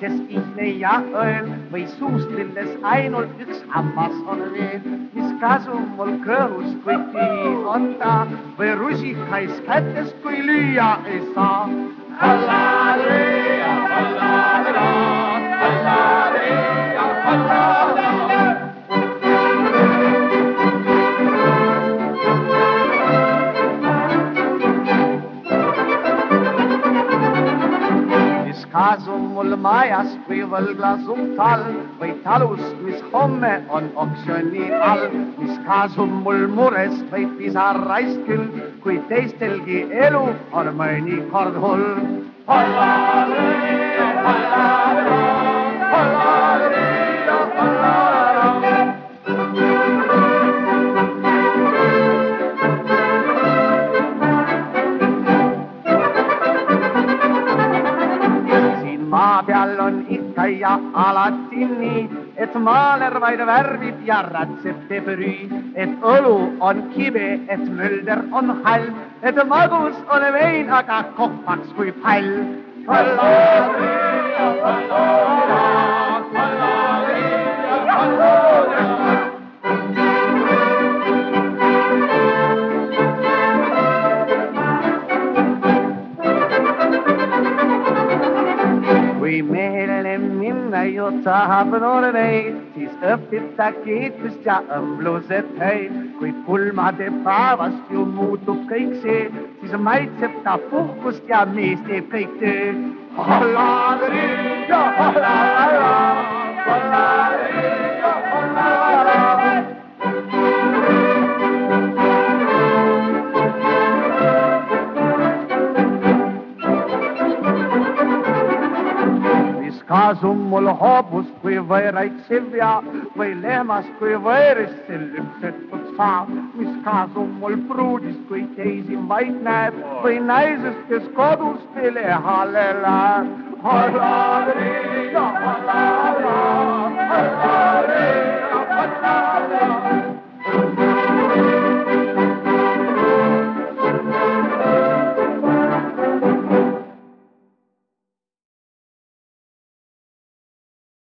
kes ihne ja õel või suust lilles ainult üks hammas on veel. mis kasu mul kõhus, kui tühi on ta või rusikais kätes, kui lüüa ei saa. Halleluuja, halleluuja, kasu mul majas või võlglas um talv või talus, mis homme on oksjoni all. mis kasu mul murest või pisaraist küll, kui teistelgi elu on mõnikord hull. Halleluuja, halleluuja, halleluuja, on ikka ja alati nii, et maaler vaid värvib ja rätseb teeb rüü, et õlu on kibe, et mölder on halb, et magus on vein, aga kohvaks kui pall. Halleluuja, halleluuja, halleluuja, minna ju tahab noor veid, siis õpib ta kiitust ja õmblused häid. kui pulmade päevast ju muutub kõik see, siis maitseb ta puhkust ja mees teeb kõik töö. Halleluuja, halleluuja, halleluuja, kasu mul hobust, kui võõraitsev ja või lehmast, kui võõrist see lüpsetud saab. mis kasu mul pruudist, kui teisi vaid näeb või naisest, kes kodus telehale läheb. Halleluuja, halleluuja,